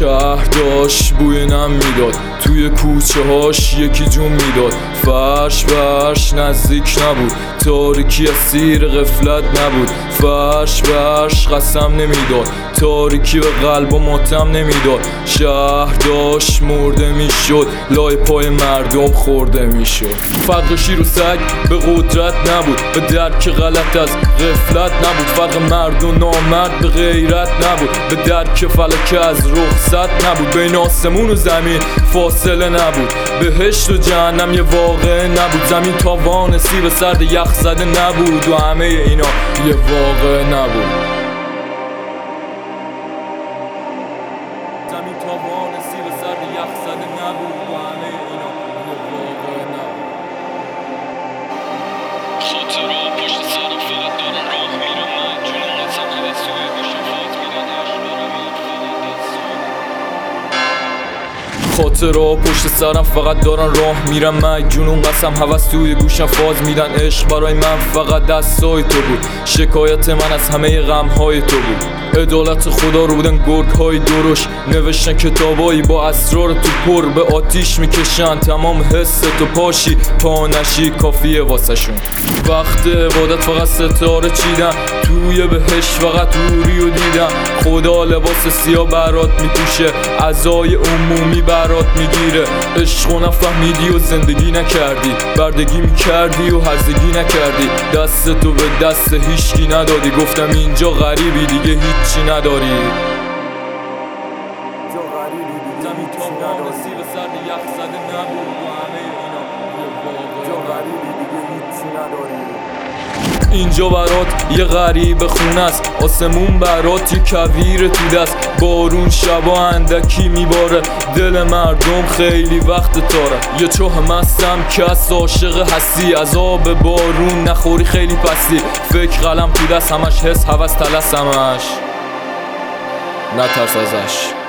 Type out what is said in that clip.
شهر داشت بوی نم می‌داد. توی کوچه هاش یکی جون می‌داد. فرش فرش نزدیک نبود. تاریکی اسیر غفلت نبود. فرش فرش قسم نمی‌داد. تاریکی به قلب و ماتم نمی‌داد. شهر داشت مرده می‌شد. لای پای مردم خورده می‌شد. فرق شیر و سگ به قدرت نبود. به درک غلط از غفلت نبود. فرق مرد و نامرد به غیرت نبود. به درک فلک از رخصت نبود. بین آسمون و زمین فاصله نبود. بهشت و جهنم یه واقع نبود. زمین تاوان سیب سرد یخ زده نبود و همه اینا یه واقع نبود. زمین سرد یخ زده نبود و همه اینا یه نبود. خاطرها پشت سرم فقط دارن راه میرم من جنون قسم هوس توی گوشم فاز میدن. عشق برای من فقط دستای تو بود. شکایت من از همه غم های تو بود. عدالت خدا رو بودن گرگ های درش نوشتن کتابایی با اسرار تو پر. به آتیش می‌کشن. تمام حس تو پاشی. پا نشی. کافیه واسه شون وقت عبادت فقط ستاره چیدن. توی بهش فقط روری و دیدم خدا لباس سیاه برات میپوشه. عزای عمومی برات می‌گیره. عشق و نفهمیدی و زندگی نکردی. بردگی می‌کردی و هرزگی نکردی. دست تو به دست هیچکی ندادی. گفتم اینجا غریبی دیگه هیچی نداری. زمین اینجا برات یه غریب خونه است. آسمون برات یه کویر تو دست بارون شبا اندکی میباره. دل مردم خیلی وقت تاره یه چوه مستم کس عاشق هستی. از آب بارون نخوری خیلی پستی. فکر قلم تو دست همش حس هوس تلس همش. نترس ازش.